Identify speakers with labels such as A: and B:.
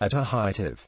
A: at a height of